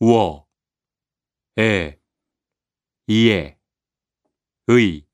워, 에, 이에, 의.